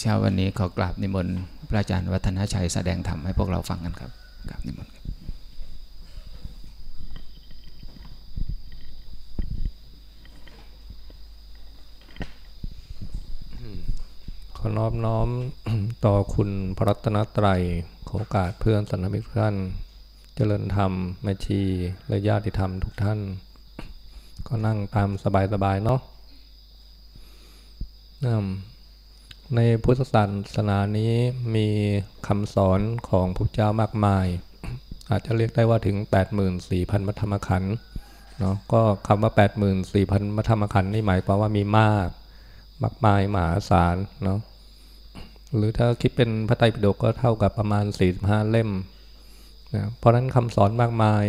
เช้าวันนี้ขอกราบนิมนต์พระอาจารย์วัฒนชัยแสดงธรรมให้พวกเราฟังกันครับกราบนิมนต์ขอนอบน้อมต่อคุณพระรัตนตรัยขอโอกาสเพื่อนสันนิมิตท่านเจริญธรรมแม่ชีและญาติธรรมทุกท่าน ก็นั่งตามสบายๆเนาะอืม ในพุทธศาสนานี้มีคำสอนของพระเจ้ามากมาย อาจจะเรียกได้ว่าถึง 84,000มัธรรมขันธ์เนาะก็คำว่า 84,000มัธรรมขันธ์นี่หมายความว่ามีมาก มากมายมหาศาลเนาะหรือถ้าคิดเป็นพระไตรปิฎกก็เท่ากับประมาณ 45 เล่มนะเพราะนั้นคำสอนมากมาย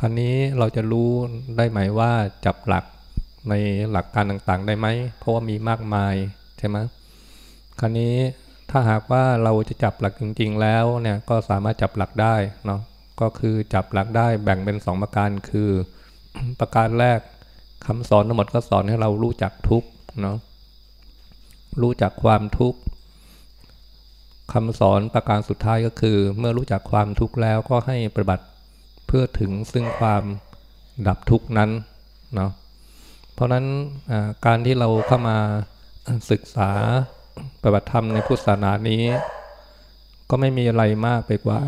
ครั้นี้เราจะรู้ได้ไหมว่าจับหลักในหลักการต่างๆได้ไหมเพราะว่ามีมากมายใช่ไหม ครั้นี้ถ้าหากว่าเราจะจับหลักจริง ๆ แล้วเนี่ยก็สามารถจับหลักได้เนาะก็คือจับหลักได้แบ่งเป็นสองประการคือ ประการแรกคำสอนทั้งหมดก็สอนให้เรารู้จักทุกเนาะรู้จักความทุกข์คำสอนประการสุดท้ายก็คือ เมื่อรู้จักความทุกข์แล้วก็ให้ปฏิบัติเพื่อถึงซึ่งความดับทุกข์นั้นเนาะเพราะนั้นการที่เราเข้ามาศึกษา ปฏิบัติธรรมในพุทธศาสนานี้ ก็ไม่มีอะไรมากไปกว่า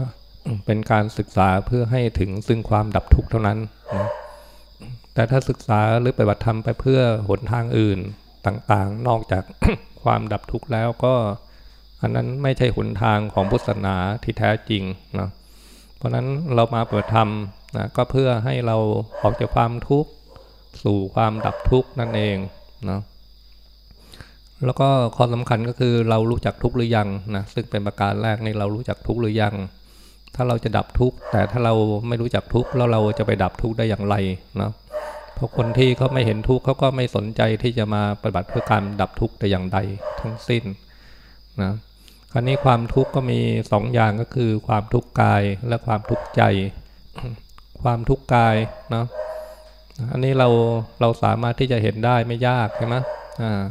เป็นการศึกษาเพื่อให้ถึงซึ่งความดับทุกข์เท่านั้นนะแต่ถ้าศึกษาหรือปฏิบัติธรรมไปเพื่อหนทางอื่นต่างๆ นอกจากความดับทุกข์แล้วก็ อันนั้นไม่ใช่หนทางของพุทธศาสนาที่แท้จริงนะเพราะนั้นเรามาเปิดธรรมนะก็เพื่อให้เราออกจากความทุกข์สู่ความดับทุกข์นั่นเองนะ แล้วก็ข้อสำคัญก็คือเรารู้จักทุกข์หรือยังนะซึ่งเป็นประการแรกในเรารู้จักทุกข์หรือยัง ถ้าเราจะดับทุกข์แต่ถ้าเราไม่รู้จักทุกข์แล้วเราจะไปดับทุกข์ได้อย่างไรนะเพราะคนที่เขาไม่เห็นทุกข์เขาก็ไม่สนใจที่จะมาปฏิบัติเพื่อการดับทุกข์แต่อย่างใดทั้งสิ้นนะคราวนี้ความทุกข์ก็มีสองอย่างก็คือความทุกข์กายและความทุกข์ใจ ความทุกข์กายเนาะอันนี้เราเราสามารถที่จะเห็นได้ไม่ยากใช่ไหมอ่า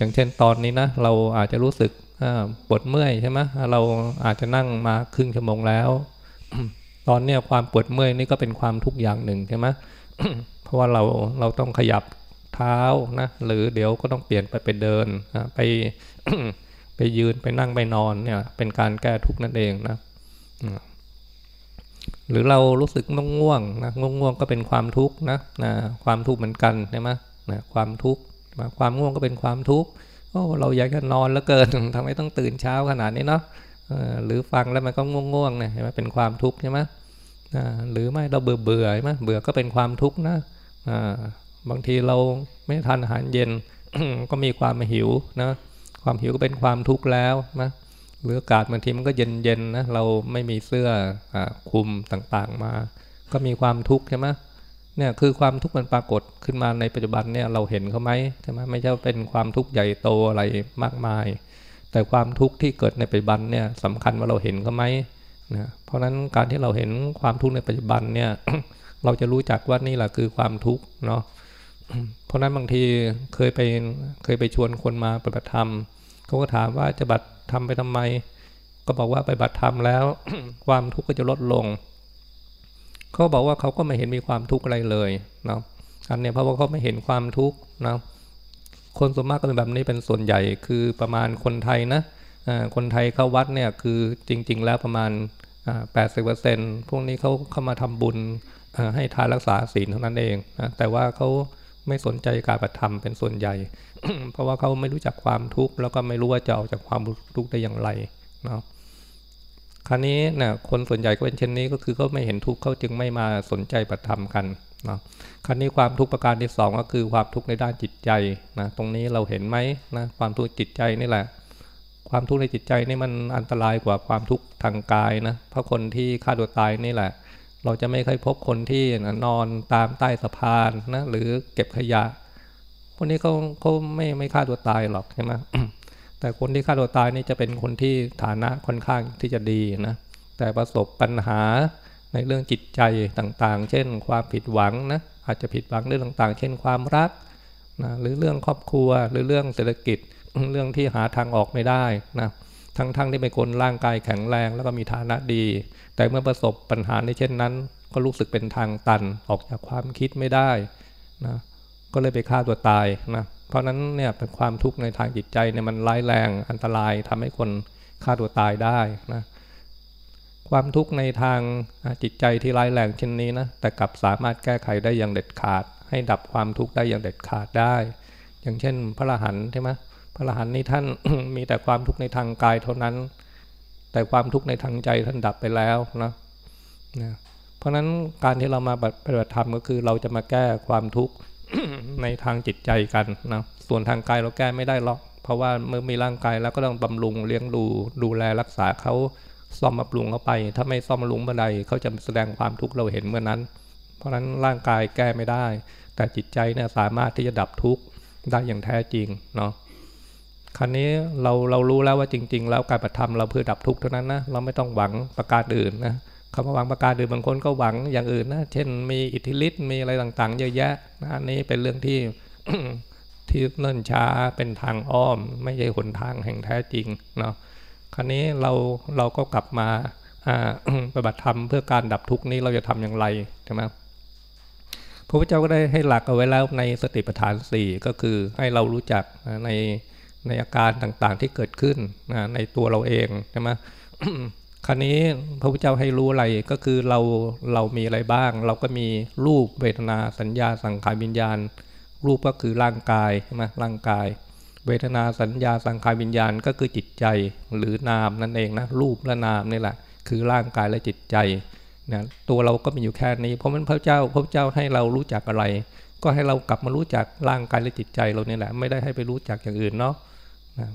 อย่างเช่นตอนนี้นะเราอาจจะรู้สึกปวดเมื่อยใช่ไหมเราอาจจะนั่งมาครึ่งชั่วโมงแล้ว ตอนเนี้ยความปวดเมื่อยนี่ก็เป็นความทุกข์อย่างหนึ่งใช่ไหมเพราะว่าเราเราต้องขยับเท้านะหรือเดี๋ยวก็ต้องเปลี่ยนไปไปเดินไปไปยืนไปนั่งไปนอนเนี่ย เป็นการแก้ทุกข์นั่นเองนะหรือเรารู้สึกง่วงนะง่วงก็เป็นความทุกข์นะนะความทุกข์เหมือนกันใช่ไหมนะความทุกข์ ความง่วงก็เป็นความทุกข์โอ้เราอยากจะนอนแล้วเกินทำไมต้องตื่นเช้าขนาดนี้เนาะหรือฟังแล้วมันก็ง่วงๆเนี่ยเห็นไหมเป็นความทุกข์ใช่ไหมหรือไม่เราเบื่อเบื่อใช่ไหมเบื่อก็เป็นความทุกข์นะบางทีเราไม่ทานอาหารเย็นก็มีความหิวนะความหิวก็เป็นความทุกข์แล้วนะหรืออากาศบางทีมันก็เย็นๆนะเราไม่มีเสื้ออคลุมต่างๆมา ก็มีความทุกข์ใช่ไหม เนี่ยคือความทุกข์มันปรากฏขึ้นมาในปัจจุบันเนี่ยเราเห็นเขาไหมใช่ไหมไม่ใช่เป็นความทุกข์ใหญ่โตอะไรมากมาย แต่ความทุกข์ที่เกิดในปัจจุบันเนี่ยสำคัญว่าเราเห็นเขาไหมนะเพราะฉะนั้นการที่เราเห็นความทุกข์ในปัจจุบันเนี่ยเราจะรู้จักว่านี่แหละคือความทุกข์เนาะเพราะนั้นบางทีเคยไปเคยไปชวนคนมาปฏิบัติธรรมเขาก็ถามว่าจะบัตรทำไปทำไม ก็บอกว่าไปบัตรธรรมแล้ว ความทุกข์ก็จะลดลง เขาบอกว่าเขาก็ไม่เห็นมีความทุกข์อะไรเลยนะอันนี้เพราะว่าเขาไม่เห็นความทุกข์นะคนส่วนมากก็เป็นแบบนี้เป็นส่วนใหญ่คือประมาณคนไทยนะคนไทยเข้าวัดเนี่ยคือจริง ๆ แล้วประมาณแปดสิบเปอร์เซ็นต์พวกนี้เขาเข้ามาทำบุญให้ทานรักษาศีลเท่านั้นเองนะแต่ว่าเขาไม่สนใจการปฏิธรรมเป็นส่วนใหญ่ เพราะว่าเขาไม่รู้จักความทุกข์แล้วก็ไม่รู้ว่าจะออกจากความทุกข์ได้อย่างไรเนาะ คราวนี้นะคนส่วนใหญ่ก็เป็นเช่นนี้ก็คือเขาไม่เห็นทุกข์เขาจึงไม่มาสนใจปฏิธรรมกันนะคราวนี้ความทุกข์ประการที่สองก็คือความทุกข์ในด้านจิตใจนะตรงนี้เราเห็นไหมนะความทุกข์จิตใจนี่แหละ ความทุกข์ในจิตใจนี่มันอันตรายกว่าความทุกข์ทางกายนะเพราะคนที่ฆ่าตัวตายนี่แหละ เราจะไม่เคยพบคนที่นอนตามใต้สะพานนะหรือเก็บขยะพวกนี้เขาเขาไม่ไม่ฆ่าตัวตายหรอกใช่ไหม แต่คนที่ฆ่าตัวตายนี่จะเป็นคนที่ฐานะค่อนข้างที่จะดีนะ แต่ประสบปัญหาในเรื่องจิตใจต่างๆ เช่น ความผิดหวังนะ อาจจะผิดหวังเรื่องต่าง ๆ เช่นความรักนะหรือเรื่องครอบครัวหรือเรื่องเศรษฐกิจเรื่องที่หาทางออกไม่ได้นะทั้งๆทที่เป็นคนร่างกายแข็งแรงแล้วก็มีฐานะดี แต่เมื่อประสบปัญหาในเช่นนั้น ก็รู้สึกเป็นทางตันออกจากความคิดไม่ได้นะก็เลยไปฆ่าตัวตายนะ เพราะนั้นเนี่ยเป็นความทุกข์ในทางจิตใจเนี่ยมันร้ายแรงอันตรายทำให้คนฆ่าตัวตายได้นะความทุกข์ในทางจิตใจที่ร้ายแรงเช่นนี้นะแต่กลับสามารถแก้ไขได้อย่างเด็ดขาด ให้ดับความทุกข์ได้อย่างเด็ดขาดได้ อย่างเช่น พระรหันใช่ไหมพระรหันนี่ท่านมีแต่ความทุกข์ในทางกายเท่านั้น แต่ความทุกข์ในทางใจท่านดับไปแล้วนะนะเพราะฉะนั้นการที่เรามาปฏิบัติธรรมก็คือเราจะมาแก้ความทุกข์ ในทางจิตใจกันนะส่วนทางกายเราแก้ไม่ได้หรอก เพราะว่าเมื่อมีร่างกายแล้วก็ต้องบำรุงเลี้ยงดูดูแลรักษาเขาซ่อมบำรุงเขาไป ถ้าไม่ซ่อมบำรุงเมื่อใดเขาจะแสดงความทุกข์เราเห็นเมื่อนั้น เพราะฉะนั้นร่างกายแก้ไม่ได้ แต่จิตใจเนี่ยสามารถที่จะดับทุกข์ได้อย่างแท้จริงเนาะครั้นี้เราเรารู้แล้วว่าจริง ๆ แล้วการปฏิธรรมเราเพื่อดับทุกข์เท่านั้นนะเราไม่ต้องหวังประการอื่นนะ คำว่าหวังประการอื่นบางคนก็หวังอย่างอื่นนะ เช่นมีอิทธิฤทธิ์มีอะไรต่างๆ เยอะแยะนะอันนี้เป็นเรื่องที่ที่เนิ่นช้าเป็นทางอ้อม ไม่ใช่หนทางแห่งแท้จริงเนาะครั้นี้เราเราก็กลับมาปฏิบัติธรรมเพื่อการดับทุกข์นี้เราจะทำอย่างไรใช่ไหมพระพุทธเจ้าก็ได้ให้หลักเอาไว้แล้วในสติปัฏฐานสี่ก็คือให้เรารู้จักในในอาการต่างๆที่เกิดขึ้นในตัวเราเองใช่ไหม ครั้นี้พระพุทธเจ้าให้รู้อะไรก็คือเราเรามีอะไรบ้าง เราก็มีรูปเวทนาสัญญาสังขารวิญญาณ รูปก็คือร่างกายใช่ไหมร่างกาย เวทนาสัญญาสังขารวิญญาณก็คือจิตใจหรือนามนั่นเองนะรูปและนามนี่แหละ คือร่างกายและจิตใจนะตัวเราก็มีอยู่แค่นี้ เพราะมันพระเจ้าพระเจ้าให้เรารู้จักอะไร ก็ให้เรากลับมารู้จักร่างกายและจิตใจเราเนี่ยแหละไม่ได้ให้ไปรู้จักอย่างอื่นเนาะ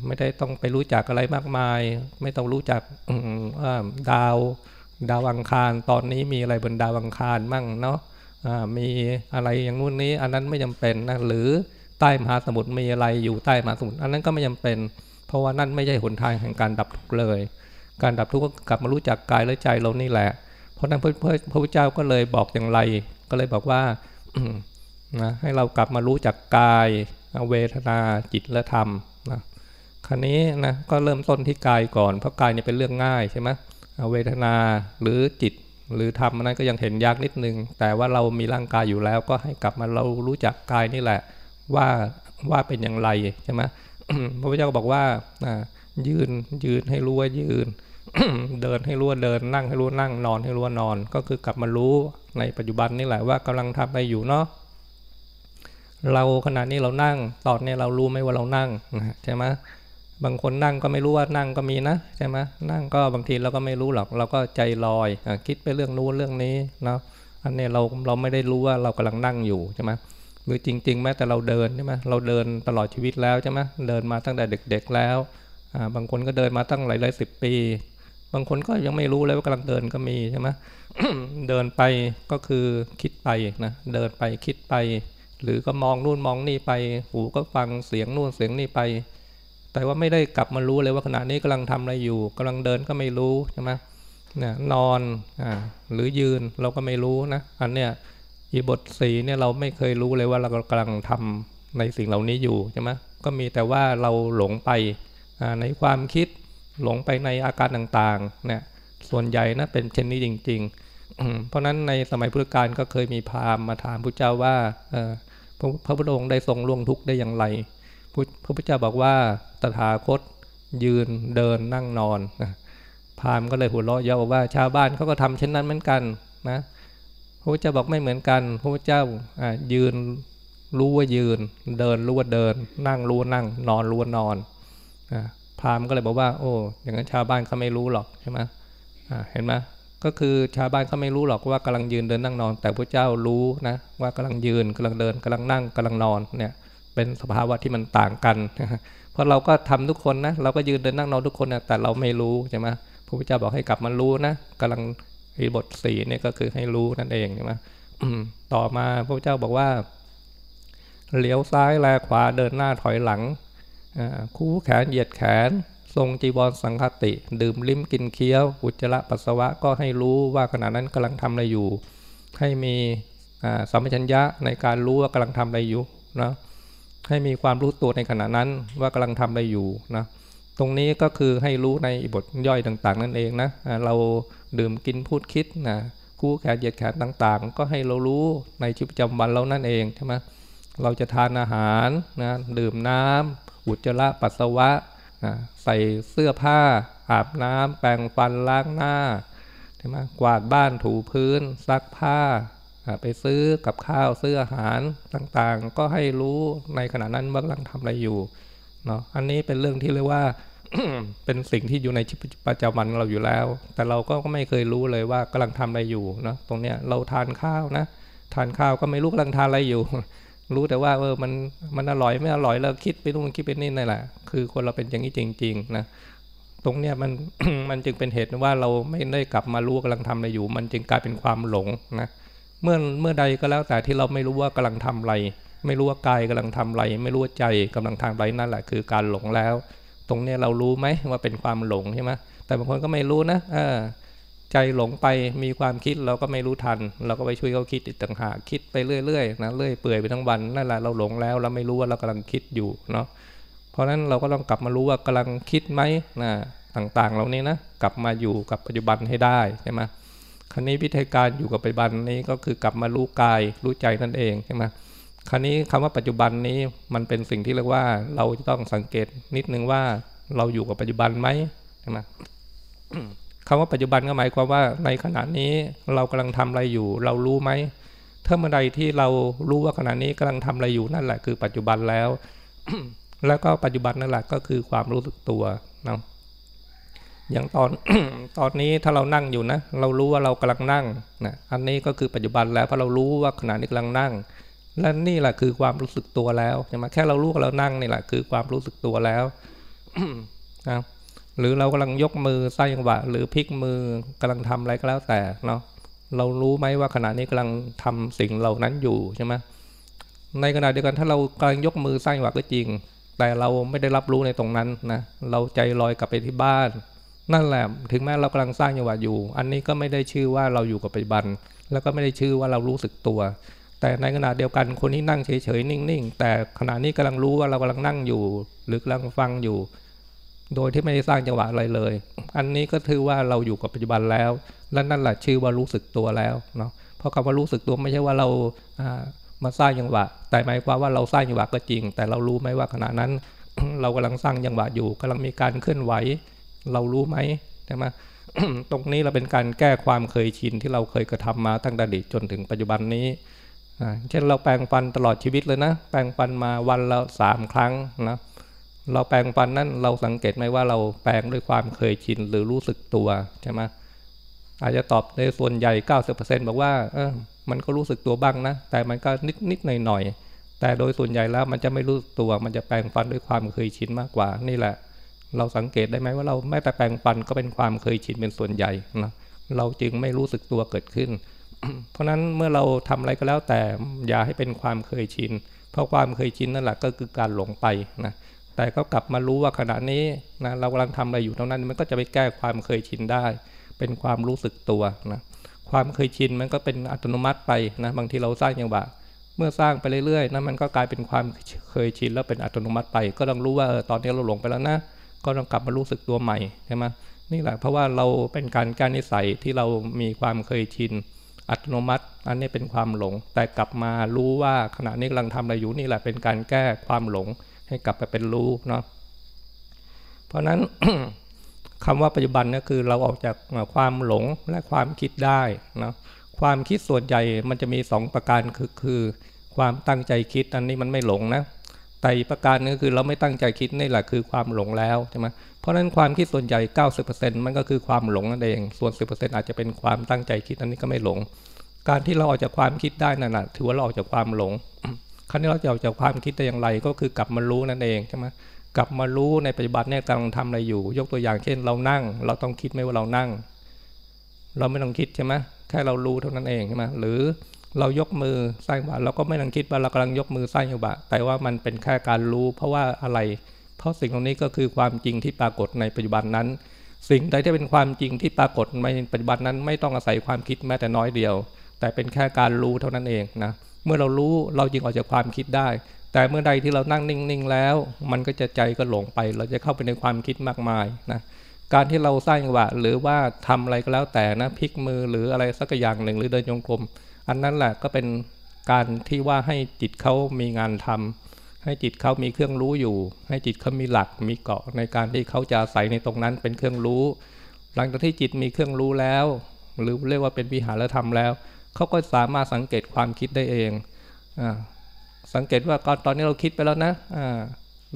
ไม่ได้ต้องไปรู้จักอะไรมากมาย ไม่ต้องรู้จักดาวดาวอังคารตอนนี้มีอะไรบนดาวอังคารมั่งเนาะมีอะไรอย่างนู้นนี้ อันนั้นไม่จำเป็นนะหรือใต้มหาสมุทรมีอะไรอยู่ใต้มหาสมุทรอันนั้นก็ไม่จำเป็น เพราะว่านั่นไม่ใช่หนทางแห่งการดับทุกข์เลย การดับทุกข์ก็กลับมารู้จักกายและใจเรานี่แหละ เพราะนั้นพระพระพุทธเจ้าก็เลยบอกอย่างไร ก็เลยบอกว่านะให้เรากลับมารู้จักกายเวทนาจิตและธรรม คราวนี้นะก็เริ่มต้นที่กายก่อน เพราะกายเนี่ยเป็นเรื่องง่ายใช่ไหมเวทนาหรือจิตหรือธรรมนั้นก็ยังเห็นยากนิดนึง แต่ว่าเรามีร่างกายอยู่แล้ว ก็ให้กลับมาเรารู้จักกายนี่แหละ ว่าว่าเป็นอย่างไรใช่ไหมพระพุทธเจ้าบอกว่ายืนยืนให้รู้ว่ายืน เดินให้รู้ว่าเดินนั่งให้รู้นั่งนอนให้รู้ว่านอน ก็คือกลับมารู้ในปัจจุบันนี่แหละว่ากำลังทำอะไรอยู่เนาะเราขณะนี้เรานั่งตอนนี้เรารู้ไหมว่าเรานั่งใช่ไหม บางคนนั่งก็ไม่รู้ว่านั่งก็มีนะใช่ไหมนั่งก็บางทีเราก็ไม่รู้หรอก เราก็ใจลอยอคิดไปเรื่องนู้นเรื่องนี้เนาะอันนี้เราเราไม่ได้รู้ว่าเรากำลังนั่งอยู่ใช่ไหมหรือจริงๆแม้แต่เราเดินใช่ไหมเราเดินตลอดชีวิตแล้วใช่ไหมเดินมาตั้งแต่เด็ก ๆแล้วบางคนก็เดินมาตั้งหลายหลายสิบปี บางคนก็ยังไม่รู้เลยว่ากำลังเดินก็มีใช่ไหมเดินไปก็คือคิดไปนะเดินไปคิดไป หรือก็มองนู่นมองนี่ไป หูก็ฟังเสียงนู่นเสียงนี่ไป แต่ว่าไม่ได้กลับมารู้เลยว่าขณะนี้กำลังทำอะไรอยู่กำลังเดินก็ไม่รู้ใช่ไหมเนี่ยนอนอ่าหรือยืนเราก็ไม่รู้นะอันเนี้ยอีบทสีเนี่ยเราไม่เคยรู้เลยว่าเรากำลังทำในสิ่งเหล่านี้อยู่ใช่ไหมก็มีแต่ว่าเราหลงไปในความคิดหลงไปในอาการต่างๆเนี่ยส่วนใหญ่นะเป็นเช่นนี้จริง ๆ เพราะนั้นในสมัยพุทธกาลก็เคยมีพราหมณ์มาถามพระเจ้าว่าพระพุทธองค์ได้ทรงล่วงทุกข์ได้อย่างไร พระพุทธเจ้าบอกว่าตถาคตยืนเดินนั่งนอนพามก็เลยหัวเราะเยาะว่าชาวบ้านเขาก็ทำเช่นนั้นเหมือนกันนะพระพุทธเจ้าบอกไม่เหมือนกัน พระพุทธเจ้ายืนรู้ว่ายืน เดินรู้ว่าเดิน นั่งรู้ว่านั่ง นอนรู้ว่านอนพามก็เลยบอกว่า โอ้อย่างนั้นชาวบ้านเขาไม่รู้หรอกใช่ไหมเห็นไหมก็คือชาวบ้านเขาไม่รู้หรอกว่ากำลังยืนเดินนั่งนอน แต่พระเจ้ารู้นะว่ากำลังยืนกำลังเดินกำลังนั่งกำลังนอนเนี่ย เป็นสภาวะที่มันต่างกันเพราะเราก็ทำทุกคนนะเราก็ยืนเดินนั่งนอนทุกคนนะแต่เราไม่รู้ใช่ไหมพระพุทธเจ้าบอกให้กลับมารู้นะกำลังอีบทสี่เนี่ยก็คือให้รู้นั่นเองใช่ไหมต่อมาพระพุทธเจ้าบอกว่าเลี้ยวซ้ายแลขวาเดินหน้าถอยหลังคู่แขนเหยียดแขน ทรงจีวรสังคติ ดื่มลิ้มกินเคี้ยว อุจจาระปัสสาวะก็ให้รู้ว่าขณะนั้นกำลังทำอะไรอยู่ ให้มีสัมปชัญญะในการรู้ว่ากำลังทำอะไรอยู่นะ ให้มีความรู้ตัวในขณะนั้นว่ากำลังทำอะไรอยู่นะตรงนี้ก็คือให้รู้ในบทย่อยต่างๆ นั่นเองนะเราดื่มกินพูดคิดนะคู่แขนเหยียดแขนต่างๆ ก็ให้เรารู้ในชีวิตประจำวันเรานั่นเองใช่ไหมเราจะทานอาหารนะดื่มน้ำอุจจาระปัสสาวะนะใส่เสื้อผ้า อาบน้ำแปรงฟันล้างหน้าใช่ไหมกวาดบ้านถูพื้น ซักผ้า ไปซื้อกับข้าวซื้ออาหารต่างๆ ก็ให้รู้ในขณะนั้นว่ากำลังทำอะไรอยู่เนาะอันนี้เป็นเรื่องที่เรียกว่าเป็นสิ่งที่อยู่ในชีวิตประจำวันเราอยู่แล้ว แต่เราก็ไม่เคยรู้เลยว่ากำลังทำอะไรอยู่เนาะตรงเนี้ยเราทานข้าวนะ ทานข้าวก็ไม่รู้กำลังทานอะไรอยู่ รู้แต่ว่าเออมันมันอร่อยไม่อร่อยเราคิดไปนู่นคิดไปนี่นั่นแหละ คือคนเราเป็นอย่างนี้จริง ๆ นะตรงเนี้ยมันมันจึงเป็นเหตุว่าเราไม่ได้กลับมารู้กำลังทำอะไรอยู่ มันจึงกลายเป็นความหลงนะ เมื่อเมื่อใดก็แล้วแต่ที่เราไม่รู้ว่ากำลังทำอะไร ไม่รู้ว่ากายกำลังทำอะไร ไม่รู้ว่าใจกำลังทำอะไรนั่นแหละคือการหลงแล้ว ตรงนี้เรารู้ไหมว่าเป็นความหลงใช่ไหมแต่บางคนก็ไม่รู้นะเออใจหลงไปมีความคิดเราก็ไม่รู้ทัน เราก็ไปช่วยเขาคิดอีกต่างหากคิดไปเรื่อยๆนะเรื่อยเปื่อยไปทั้งวันนั่นแหละเราหลงแล้วเราไม่รู้ว่าเรากำลังคิดอยู่เนาะเพราะฉะนั้นเราก็ต้องกลับมารู้ว่ากำลังคิดไหมนะต่างๆ เหล่านี้นะกลับมาอยู่กับปัจจุบันให้ได้ใช่ไหม ครั้นี้วิธีการอยู่กับปัจจุบันนี้ก็คือกลับมารู้กายรู้ใจนั่นเองใช่ไหมคราวนี้คำว่าปัจจุบันนี้มันเป็นสิ่งที่เรียกว่าเราจะต้องสังเกตนิดนึงว่าเราอยู่กับปัจจุบันไหมใช่ไหมคำว่าปัจจุบันก็หมายความว่าในขณะนี้เรากำลังทำอะไรอยู่ เรารู้ไหมถ้าเมื่อใดที่เรารู้ว่าขณะนี้กำลังทำอะไรอยู่นั่นแหละคือปัจจุบันแล้ว แล้วก็ปัจจุบันนั่นแหละก็คือความรู้สึกตัวนะ อย่างตอนตอนนี้ถ้าเรานั่งอยู่นะ เรารู้ว่าเรากำลังนั่งนะอันนี้ก็คือปัจจุบันแล้วเพราะเรารู้ว่าขณะนี้กำลังนั่ง และนี่แหละคือความรู้สึกตัวแล้วใช่ไหมแค่เรารู้ว่าเรานั่งนี่แหละคือความรู้สึกตัวแล้วนะหรือเรากำลังยกมือสร้างจังหวะหรือพลิกมือกำลังทำอะไรก็แล้วแต่เนาะเรารู้ไหมว่าขณะนี้กำลังทำสิ่งเหล่านั้นอยู่ใช่ไหมในขณะเดียวกันถ้าเรากำลังยกมือสร้างจังหวะก็จริง แต่เราไม่ได้รับรู้ในตรงนั้นนะเราใจลอยกลับไปที่บ้าน นั่นแหละถึงแม้เรากำลังสร้างจังหวะอยู่ อันนี้ก็ไม่ได้ชื่อว่าเราอยู่กับปัจจุบัน แล้วก็ไม่ได้ชื่อว่าเรารู้สึกตัว แต่ในขณะเดียวกันคนที่นั่งเฉยๆนิ่งๆ แต่ขณะนี้กำลังรู้ว่าเรากำลังนั่งอยู่ หรือกำลังฟังอยู่ โดยที่ไม่ได้สร้างจังหวะอะไรเลย อันนี้ก็ถือว่าเราอยู่กับปัจจุบันแล้ว และนั่นแหละชื่อว่ารู้สึกตัวแล้วเนาะเพราะคำว่ารู้สึกตัวไม่ใช่ว่าเรามาสร้างจังหวะ แต่หมายความว่าเราสร้างจังหวะก็จริง แต่เรารู้ไหมว่าขณะนั้น เรากำลังสร้างจังหวะอยู่กำลังมีการเคลื่อนไหว เรารู้ไหมใช่ไหมตรงนี้เราเป็นการแก้ความเคยชินที่เราเคยกระทำมาตั้งแต่เด็กจนถึงปัจจุบันนี้เช่นเราแปรงฟันตลอดชีวิตเลยนะ แปรงฟันมาวันละสามครั้งนะเราแปรงฟันนั่นเราสังเกตไหมว่าเราแปรงด้วยความเคยชินหรือรู้สึกตัวใช่ไหมอาจจะตอบในส่วนใหญ่ 90%บอกว่าเออมันก็รู้สึกตัวบ้างนะ แต่มันก็นิดนิดหน่อยหน่อยแต่โดยส่วนใหญ่แล้วมันจะไม่รู้ตัวมันจะแปรงฟันด้วยความเคยชินมากกว่านี่แหละ เราสังเกตได้ไหมว่าเราไม่แต่แปรงฟันก็เป็นความเคยชินเป็นส่วนใหญ่นะเราจึงไม่รู้สึกตัวเกิดขึ้น เพราะนั้นเมื่อเราทำอะไรก็แล้วแต่อย่าให้เป็นความเคยชิน เพราะความเคยชินนั่นแหละก็คือการหลงไปนะแต่ก็กลับมารู้ว่าขณะนี้นะเรากำลังทำอะไรอยู่เท่านั้น มันก็จะไปแก้ความเคยชินได้ เป็นความรู้สึกตัวนะความเคยชินมันก็เป็นอัตโนมัติไปนะบางทีเราสร้างอย่างว่าเมื่อสร้างไปเรื่อยๆนะมันก็กลายเป็นความเคยชินแล้วเป็นอัตโนมัติไป ก็ต้องรู้ว่าเออตอนนี้เราหลงไปแล้วนะ ก็ต้องกลับมารู้สึกตัวใหม่ใช่ไหมนี่แหละเพราะว่าเราเป็นการแก้นิสัยที่เรามีความเคยชินอัตโนมัติ อันนี้เป็นความหลง แต่กลับมารู้ว่าขณะนี้กำลังทำอะไรอยู่นี่แหละเป็นการแก้ความหลง ให้กลับไปเป็นรู้เนาะเพราะนั้นคำว่าปัจจุบันก็คือเราออกจากความหลงและความคิดได้นะความคิดส่วนใหญ่มันจะมีสองประการคือคือ ความตั้งใจคิดอันนี้มันไม่หลงนะ แต่ประการนึงคือเราไม่ตั้งใจคิดนี่แหละคือความหลงแล้วใช่ไหมเพราะนั้นความคิดส่วนใหญ่ 90%มันก็คือความหลงนั่นเอง ส่วน 10%อาจจะเป็นความตั้งใจคิดอันนี้ก็ไม่หลง การที่เราออกจากความคิดได้นั่นแหะถือว่าเราออกจากความหลง ครั้นี้เราจะออกจากความคิดได้อย่างไรก็คือกลับมารู้นั่นเองใช่ไหมกลับมารู้ในปัจจุบันเนี่ยกำลังทำอะไรอยู่ ยกตัวอย่างเช่น เรานั่ง เราต้องคิดไหมว่าเรานั่ง เราไม่ต้องคิดใช่ไหมแค่เรารู้เท่านั้นเองใช่ไหมหรือ เรายกมือสร้างบาเราก็ไม่ต้องคิดว่าเรากำลังยกมือสร้างอยู่บะแต่ว่ามันเป็นแค่การรู้ เพราะว่าอะไร เพราะสิ่งเหล่านี้ก็คือความจริงที่ปรากฏในปัจจุบันนั้น สิ่งใดที่เป็นความจริงที่ปรากฏในปัจจุบันนั้น ไม่ต้องอาศัยความคิดแม้แต่น้อยเดียว แต่เป็นแค่การรู้เท่านั้นเองนะเมื่อเรารู้เราจึงออกจากความคิดได้ แต่เมื่อใดที่เรานั่งนิ่งๆแล้ว มันก็จะใจก็หลงไป เราจะเข้าไปในความคิดมากมายนะการที่เราสร้างจังหวะหรือว่าทำอะไรก็แล้วแต่นะพลิกมือหรืออะไรสักอย่างหนึ่งหรือเดินโยงกลม อันนั้นแหละก็เป็นการที่ว่าให้จิตเขามีงานทำให้จิตเขามีเครื่องรู้อยู่ ให้จิตเขามีหลักมีเกาะในการที่เขาจะอาศัยในตรงนั้นเป็นเครื่องรู้ หลังจากที่จิตมีเครื่องรู้แล้ว หรือเรียกว่าเป็นวิหารธรรมแล้วเขาก็สามารถสังเกตความคิดได้เองอสังเกตว่าก่อนตอนนี้เราคิดไปแล้วนะ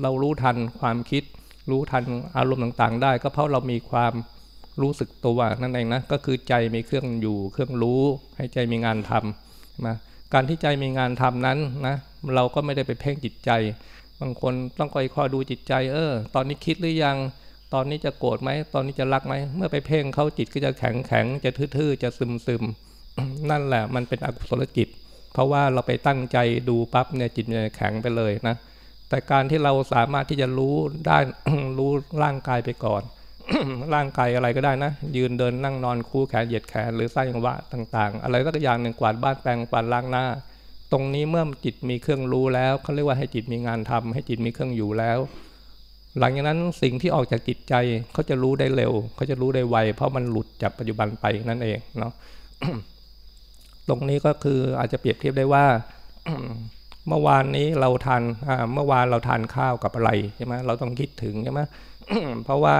เรารู้ทันความคิด รู้ทันอารมณ์ต่างๆ ได้ ก็เพราะเรามีความ รู้สึกตัวนั่นเองนะก็คือใจมีเครื่องอยู่เครื่องรู้ให้ใจมีงานทำมาการที่ใจมีงานทำนั้นนะเราก็ไม่ได้ไปเพ่งจิตใจ บางคนต้องคอยคอยดูจิตใจ เออ ตอนนี้คิดหรือยัง ตอนนี้จะโกรธไหมตอนนี้จะรักไหมเมื่อไปเพ่งเขาจิตก็จะแข็งแข็งจะทื่อๆจะซึมซึมนั่นแหละมันเป็นอกุศลจิต เพราะว่าเราไปตั้งใจดูปั๊บเนี่ยจิตจะแข็งไปเลยนะแต่การที่เราสามารถที่จะรู้ได้รู้ร่างกายไปก่อน ร่างกายอะไรก็ได้นะ ยืนเดินนั่งนอนคู่แขนเหยียดแขนหรือสร้างวะต่างๆ อะไรสักอย่างหนึ่งกวาดบ้านแปลงกวาดล้างหน้า ตรงนี้เมื่อจิตมีเครื่องรู้แล้วเขาเรียกว่าให้จิตมีงานทำให้จิตมีเครื่องอยู่แล้ว หลังจากนั้นสิ่งที่ออกจากจิตใจเขาจะรู้ได้เร็วเขาจะรู้ได้ไว เพราะมันหลุดจากปัจจุบันไปนั่นเองเนาะตรงนี้ก็คืออาจจะเปรียบเทียบได้ว่าเมื่อวานนี้เราทานเมื่อวานเราทานข้าวกับอะไรใช่ไหมเราต้องคิดถึงใช่ไหมเพราะว่า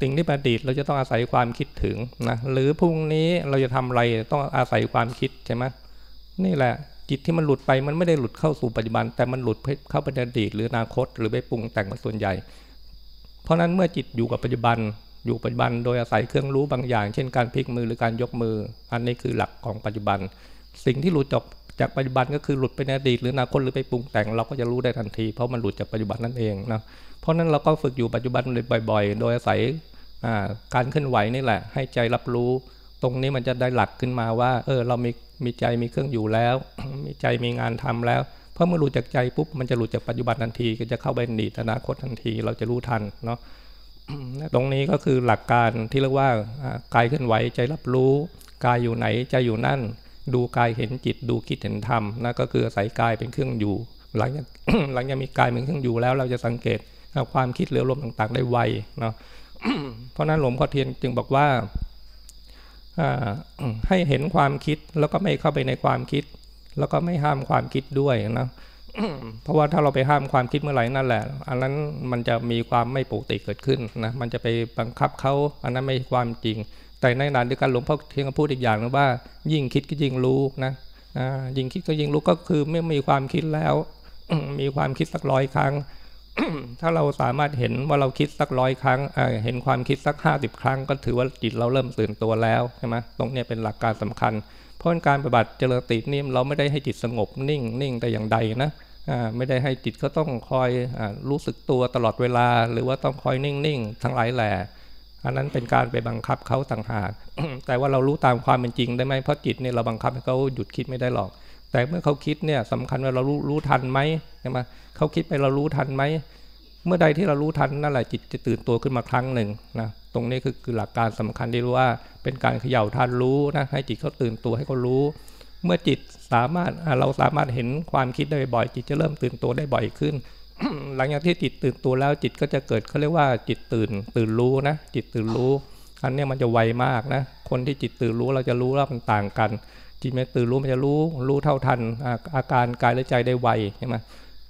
สิ่งที่ประดิษฐ์เราจะต้องอาศัยความคิดถึงนะหรือพรุ่งนี้เราจะทำอะไรต้องอาศัยความคิดใช่ไหมนี่แหละจิตที่มันหลุดไปมันไม่ได้หลุดเข้าสู่ปัจจุบัน แต่มันหลุดเข้าไปในอดีตหรืออนาคต หรือไปปรุงแต่งมาส่วนใหญ่ เพราะนั้นเมื่อจิตอยู่กับปัจจุบัน อยู่ปัจจุบันโดยอาศัยเครื่องรู้บางอย่าง เช่นการพลิกมือหรือการยกมือ อันนี้คือหลักของปัจจุบัน สิ่งที่หลุดจาก จากปัจจุบันก็คือหลุดไปในอดีตหรืออนาคตหรือไปปรุงแต่งเราก็จะรู้ได้ทันที เพราะมันหลุดจากปัจจุบันนั่นเองนะเพราะนั้นเราก็ฝึกอยู่ปัจจุบันบ่อย ๆ โดยอาศัยการเคลื่อนไหวนี่แหละ ให้ใจรับรู้ ตรงนี้มันจะได้หลักขึ้นมาว่า เออเรามีมีใจมีเครื่องอยู่แล้ว มีใจมีงานทำแล้วเพราะเมื่อหลุดจากใจปุ๊บมันจะหลุดจากปัจจุบันทันที ก็จะเข้าไปในอนาคตทันที เราจะรู้ทันเนาะตรงนี้ก็คือหลักการที่เรียกว่ากายเคลื่อนไหวใจรับรู้ กายอยู่ไหนใจอยู่นั่น ดูกายเห็นจิตดูคิดเห็นธรรมนะก็คืออาศัยกายเป็นเครื่องอยู่ หลังจากหลังจากมีกายเป็นเครื่องอยู่แล้ว เราจะสังเกตความคิดหรือลมต่างๆ ได้ไวเนาะเพราะนั้นหลวงพ่อเทียนจึงบอกว่าให้เห็นความคิดแล้วก็ไม่เข้าไปในความคิด แล้วก็ไม่ห้ามความคิดด้วยนะเพราะว่าถ้าเราไปห้ามความคิดเมื่อไหร่นั่นแหละ อันนั้นมันจะมีความไม่ปกติเกิดขึ้นนะมันจะไปบังคับเขาอันนั้นไม่ความจริง แต่ในนานด้วยกันหลวงพ่อเทียนก็พูดอีกอย่างนึงว่า ยิ่งคิดก็ยิ่งรู้นะยิ่งคิดก็ยิ่งรู้ก็คือไม่มีความคิดแล้ว มีความคิดสักร้อยครั้ง ถ้าเราสามารถเห็นว่าเราคิดสักร้อยครั้งเห็นความคิดสักห้าสิบครั้ง ก็ถือว่าจิตเราเริ่มตื่นตัวแล้วใช่ไหมตรงนี้เป็นหลักการสำคัญ เพราะการปฏิบัติเจริญตินี่เราไม่ได้ให้จิตสงบนิ่งนิ่งแต่อย่างใดนะไม่ได้ให้จิตก็ต้องคอยอรู้สึกตัวตลอดเวลา หรือว่าต้องคอยนิ่งนิ่งทั้งหลายแหล่ อันนั้นเป็นการไปบังคับเขาต่างหาก แต่ว่าเรารู้ตามความเป็นจริงได้ไหมเพราะจิตเนี่ยเราบังคับให้เขาหยุดคิดไม่ได้หรอก แต่เมื่อเขาคิดเนี่ยสำคัญว่าเรารู้รู้ทันไหมใช่ไหมเขาคิดไปเรารู้ทันไหม เมื่อใดที่เรารู้ทันนั่นแหละจิตจะตื่นตัวขึ้นมาครั้งหนึ่งนะ ตรงนี้คือคือหลักการสำคัญที่รู้ว่าเป็นการเขย่าทันรู้นะให้จิตเขาตื่นตัวให้เขารู้ เมื่อจิตสามารถเราสามารถเห็นความคิดได้บ่อยจิตจะเริ่มตื่นตัวได้บ่อยขึ้น หลังจากที่จิตตื่นตัวแล้วจิตก็จะเกิดเขาเรียกว่าจิตตื่น ตื่นรู้นะจิตตื่นรู้อันนี้มันจะไวมากนะ คนที่จิตตื่นรู้เราจะรู้ว่ามันต่างกัน จิตไม่ตื่นรู้มันจะรู้รู้เท่าทันอาการกายและใจได้ไวใช่ไหม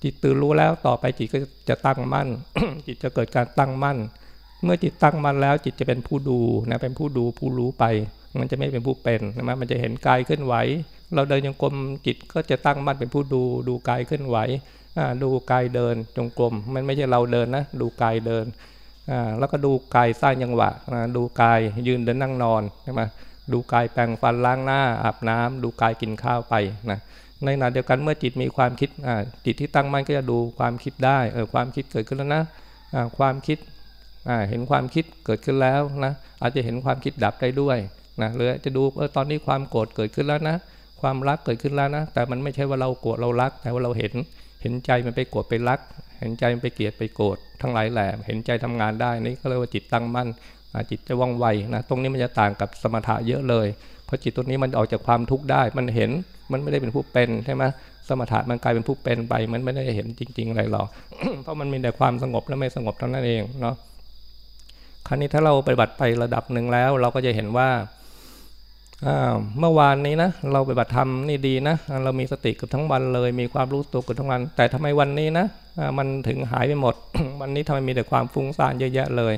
จิตตื่นรู้แล้วต่อไปจิตก็จะตั้งมั่น จิตจะเกิดการตั้งมั่น เมื่อจิตตั้งมั่นแล้ว จิตจะเป็นผู้ดูนะเป็นผู้ดูผู้รู้ไป มันจะไม่เป็นผู้เป็นนะมมันจะเห็นกายเคลื่อนไหว เราเดินจงกรมจิตก็จะตั้งมั่นเป็นผู้ดูดูกายเคลื่อนไหว ดูกายเดินจงกรมมันไม่ใช่เราเดินนะ ดูกายเดินแล้วก็ดูกายสร้างยังหวะดูกายยืนเดินนั่งนอนใช่ไหมดูกายแปรงฟันล้างหน้าอาบน้ำดูกายกินข้าวไปนะในขณะเดียวกันเมื่อจิตมีความคิดจิตที่ตั้งมั่นก็จะดูความคิดได้เออความคิดเกิดขึ้นแล้วนะความคิดเห็นความคิดเกิดขึ้นแล้วนะอาจจะเห็นความคิดดับได้ด้วยนะหรือจะดูเออตอนนี้ความโกรธเกิดขึ้นแล้วนะ ความรักเกิดขึ้นแล้วนะ แต่มันไม่ใช่ว่าเราโกรธเรารักแต่ว่าเราเห็น ห็นใจมันไปโกรธไปรัก เห็นใจมันไปเกลียดไปโกรธทั้งหลายแหล่เห็นใจทำงานได้นี่ก็เรียกว่าจิตตั้งมั่นจิตจะว่องไวนะตรงนี้มันจะต่างกับสมถะเยอะเลย เพราะจิตตัวนี้มันออกจากความทุกข์ได้ มันเห็นมันไม่ได้เป็นผู้เป็นใช่ไหมสมถะมันกลายเป็นผู้เป็นไป มันไม่ได้เห็นจริง ๆ อะไรหรอกเพราะมันมีแต่ความสงบและไม่สงบเท่านั้นเองเนาะคราวนี้ถ้าเราปฏิบัติไประดับหนึ่งแล้ว เราก็จะเห็นว่า เมื่อวานนี้นะเราไปฏิบัติธรรมนี่ดีนะ เรามีสติเกือบทั้งวันเลย มีความรู้ตัวเกือบทั้งวัน แต่ทำไมวันนี้นะมันถึงหายไปหมด วันนี้ทำไมมีแต่ความฟุ้งซ่านเยอะแยะเลย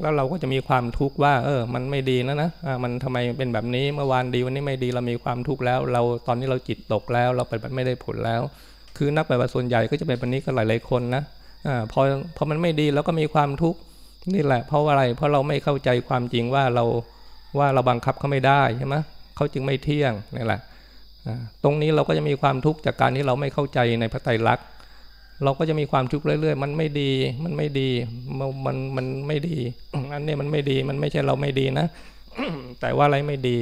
แล้วเราก็จะมีความทุกข์ว่า เออ มันไม่ดีนะนะมันทำไมเป็นแบบนี้เมื่อวานดีวันนี้ไม่ดีเรามีความทุกข์แล้ว เราตอนนี้เราจิตตกแล้ว เราปฏิบัติไม่ได้ผลแล้ว คือนักปฏิบัติส่วนใหญ่ก็จะเป็นแบบนี้กันหลายๆคนนะอพอพอมันไม่ดีแล้วก็มีความทุกข์นี่แหละ เพราะอะไรเพราะเราไม่เข้าใจความจริงว่าเรา ว่าเราบังคับเขาไม่ได้ใช่ไหมเขาจึงไม่เที่ยงนี่แหละตรงนี้เราก็จะมีความทุกข์จากการที่เราไม่เข้าใจในพระไตรลักษณ์เราก็จะมีความทุกข์เรื่อย ๆ มันไม่ดีมันไม่ดีมันมันไม่ดีอันนี้มันไม่ดีมันไม่ใช่เราไม่ดีนะแต่ว่าอะไรไม่ดี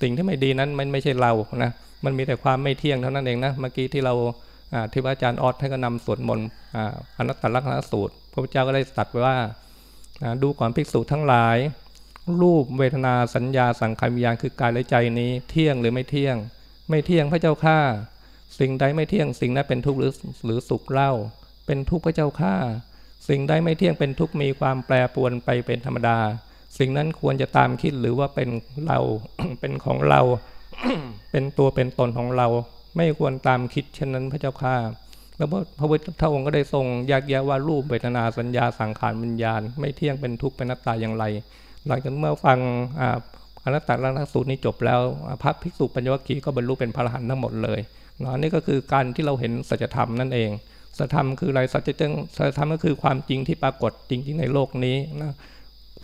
สิ่งที่ไม่ดีนั้นมันไม่ใช่เรานะมันมีแต่ความไม่เที่ยงเท่านั้นเองนะเมื่อกี้ที่เราที่พระอาจารย์ออสท่านก็นำสวดมนต์อนัตตลักษณสูตร พระพุทธเจ้าก็ได้ตรัสไว้ว่าดูก่อนภิกษุทั้งหลาย รูปเวทนาสัญญาสังขารวิญญาณคือกายและใจนี้เที่ยงหรือไม่เที่ยง ไม่เที่ยงพระเจ้าข้าสิ่งใดไม่เที่ยงสิ่งนั้นเป็นทุกข์หรือหรือสุขเล่า เป็นทุกข์พระเจ้าข้าสิ่งใดไม่เที่ยงเป็นทุกข์มีความแปรปรวนไปเป็นธรรมดา สิ่งนั้นควรจะตามคิดหรือว่าเป็นเราเป็นของเรา เป็นตัวเป็นตนของเรา ไม่ควรตามคิดเช่นนั้นพระเจ้าข้าแล้วพระพุทธองค์ก็ได้ทรงแยกแยะว่ารูปเวทนาสัญญาสังขารวิญญาณ ไม่เที่ยงเป็นทุกข์เป็นนัตตาอย่างไร หลังจากเมื่อฟังอนัตตลักษณสูตรนี้จบแล้วพระภิกษุปัญญวคีก็บรรลุเป็นพระอรหันต์ทั้งหมดเลยนะนี่ก็คือการที่เราเห็นสัจธรรมนั่นเองสัจธรรมคืออะไรสัจธรรมสัจธรรมก็คือความจริงที่ปรากฏจริง ๆ ในโลกนี้นะ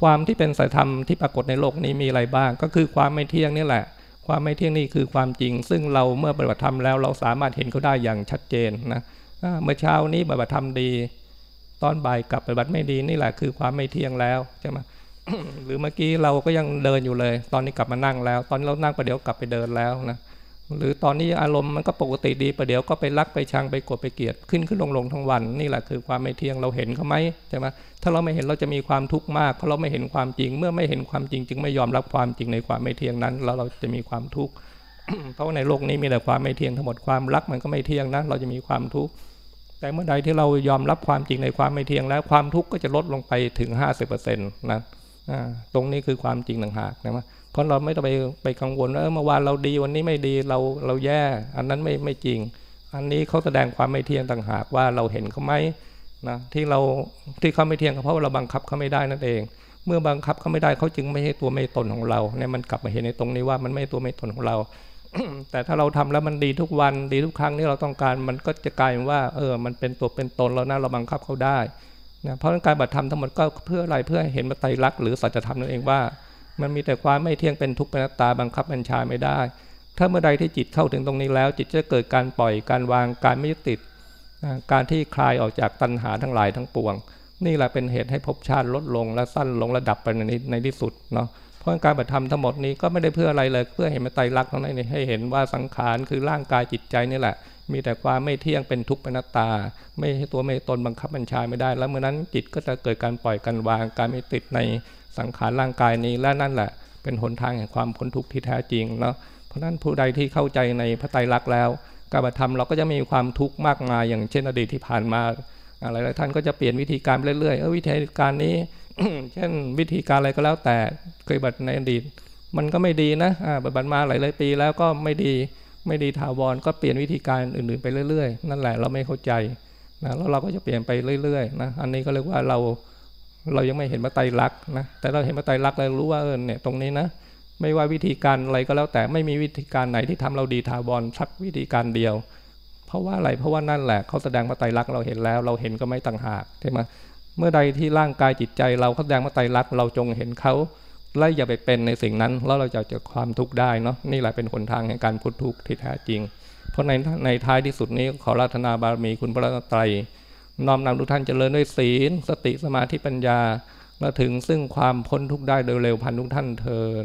ความที่เป็นสัจธรรมที่ปรากฏในโลกนี้มีอะไรบ้าง ก็คือความไม่เที่ยงนี่แหละ ความไม่เที่ยงนี่คือความจริง ซึ่งเราเมื่อปฏิบัติธรรมแล้วเราสามารถเห็นเขาได้อย่างชัดเจนนะเมื่อเช้านี้ปฏิบัติธรรมดี ตอนบ่ายกลับปฏิบัติไม่ดีนี่แหละคือความไม่เที่ยงแล้วใช่ไหม หรือเมื่อกี้เราก็ยังเดินอยู่เลย ตอนนี้กลับมานั่งแล้ว ตอนนี้เรานั่งประเดี๋ยวกลับไปเดินแล้วนะหรือตอนนี้อารมณ์มันก็ปกติดีประเดี๋ยวก็ไปรักไปชังไปกดไปเกลียดขึ้นขึ้นลงลงทั้งวัน นี่แหละคือความไม่เที่ยงเราเห็นเขาไหมใช่ไหมถ้าเราไม่เห็นเราจะมีความทุกข์มากเพราะเราไม่เห็นความจริง เมื่อไม่เห็นความจริง จึงไม่ยอมรับความจริงในความไม่เที่ยงนั้น แล้วเราจะมีความทุกข์เพราะในโลกนี้มีแต่ความไม่เที่ยงทั้งหมดความรักมันก็ไม่เที่ยงนะเราจะมีความทุกข์แต่เมื่อใดที่เรายอมรับความจริงในความไม่เที่ยงแล้วความทุกข์ก็จะลดลงไปถึง 50%นะ ตรงนี้คือความจริงต่างหากนะเพราะเราไม่ต้องไปไปกังวลว่าเมื่อวานเราดีวันนี้ไม่ดีเราเราแย่ อันนั้นไม่ไม่จริง อันนี้เขาแสดงความไม่เที่ยงต่างหากว่าเราเห็นเขาไหมนะที่เราที่เขาไม่เที่ยงเพราะว่าเราบังคับเขาไม่ได้นั่นเอง เมื่อบังคับเขาไม่ได้เขาจึงไม่ใช่ตัวไม่ตนของเราเนี่ยมันกลับมาเห็นในตรงนี้ว่ามันไม่ตัวไม่ตนของเรา แต่ถ้าเราทำแล้วมันดีทุกวันดีทุกครั้งที่เราต้องการมันก็จะกลายเป็นว่า เออ มันเป็นตัวเป็นตนเรานะเราบังคับเขาได้ นะเพราะการบัตรธรรมทั้งหมดก็เพื่ออะไรเพื่อเห็นมาไตรลักษณ์หรือสัจธรรมนั่นเองว่า มันมีแต่ความไม่เที่ยงเป็นทุกข์เป็นตาบังคับบัญชาไม่ได้ ถ้าเมื่อใดที่จิตเข้าถึงตรงนี้แล้ว จิตจะเกิดการปล่อยการวางการไม่ยึดติดการที่คลายออกจากตัณหาทั้งหลายทั้งปวง นี่แหละเป็นเหตุให้ภพชาติลดลงและสั้นลงระดับไปในในที่สุดเนาะเพราะการปฏิธรรมทั้งหมดนี้ก็ไม่ได้เพื่ออะไรเลยเพื่อเห็นมาไตรลักษณ์ทั้งนั้นให้เห็นว่าสังขารคือร่างกายจิตใจนี่แหละ มีแต่ความไม่เที่ยงเป็นทุกข์เป็นนัตตา ไม่ใช่ตัวไม่ตนบังคับบัญชาไม่ได้ แล้วเมื่อนั้นจิตก็จะเกิดการปล่อยการวางการไม่ติดในสังขารร่างกายนี้และนั่นแหละ เป็นหนทางแห่งความพ้นทุกข์ที่แท้จริงเนาะเพราะนั้นผู้ใดที่เข้าใจในพระไตรลักษณ์แล้วการปฏิธรรมเราก็จะมีความทุกข์มากมายอย่างเช่นอดีตที่ผ่านมาอะไรหลายท่านก็จะเปลี่ยนวิธีการเรื่อยๆเออวิธีการนี้ เช่นวิธีการอะไรก็แล้วแต่เคยบัตในอดีต มันก็ไม่ดีนะอ่าบัตรมาหลายๆปีแล้วก็ไม่ดี ไม่ดีถาวรก็เปลี่ยนวิธีการอื่นๆไปเรื่อยๆ นั่นแหละเราไม่เข้าใจนะแล้วเราก็จะเปลี่ยนไปเรื่อยๆนะอันนี้ก็เรียกว่าเราเรายังไม่เห็นมาไตรลักษณ์นะแต่เราเห็นมาไตรลักษณ์เรารู้ว่าเออเนี่ยตรงนี้นะไม่ว่าวิธีการอะไรก็แล้วแต่ไม่มีวิธีการไหนที่ทำเราดีถาวรสักวิธีการเดียว เพราะว่าอะไรเพราะว่านั่นแหละเขาแสดงมาไตรลักษณ์เราเห็นแล้ว เราเห็นก็ไม่ต่างหากใช่ไหมเมื่อใดที่ร่างกายจิตใจ เราเขาแสดงมาไตรลักษณ์เราจงเห็นเขา และอย่าไปเป็นในสิ่งนั้น แล้วเราจะเจอความทุกข์ได้เนาะนี่แหละเป็นหนทางแห่งการพ้นทุกข์ที่แท้จริง เพราะในในท้ายที่สุดนี้ขอรัตนาบารมีคุณพระตรัยน้อมนำทุกท่านเจริญด้วยศีล สติสมาธิปัญญาและถึงซึ่งความพ้นทุกข์ได้โดยเร็วพันทุกท่านเทิน